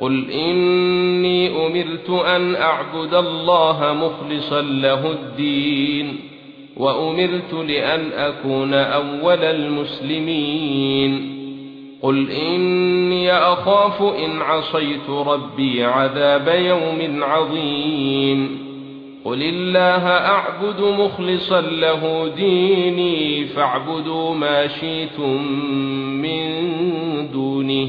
قل اني امرت ان اعبد الله مخلصا له الدين وامرت لأن اكون اول المسلمين قل اني اخاف ان عصيت ربي عذاب يوم عظيم قل الله اعبد مخلصا له ديني فاعبدوا ما شئتم من دونه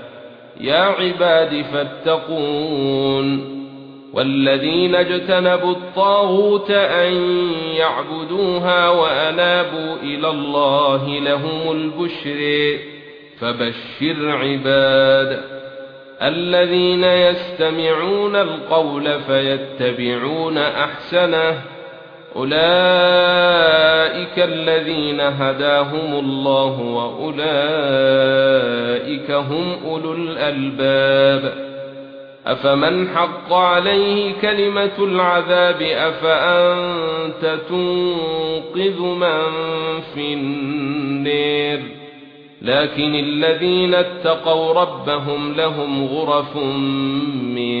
يا عباد فاتقون والذين اجتنبوا الطاغوت أن يعبدوها وأنابوا إلى الله لهم البشر فبشر عباد الذين يستمعون القول فيتبعون أحسنه أولئك الذين هداهم الله واولئك هم اولو الالباب افمن حق عليه كلمه العذاب افانت تنقذ من في النار لكن الذين اتقوا ربهم لهم غرف من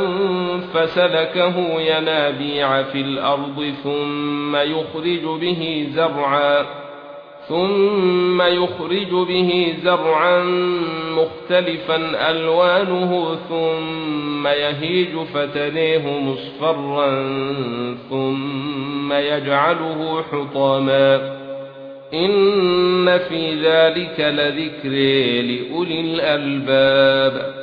فسلكه ينابيع في الأرض ثم يخرج به زرعا ثم يخرج به زرعا مختلفا ألوانه ثم يهيج فتنيه مصفرا ثم يجعله حطاما إن في ذلك لذكر لأولي الألباب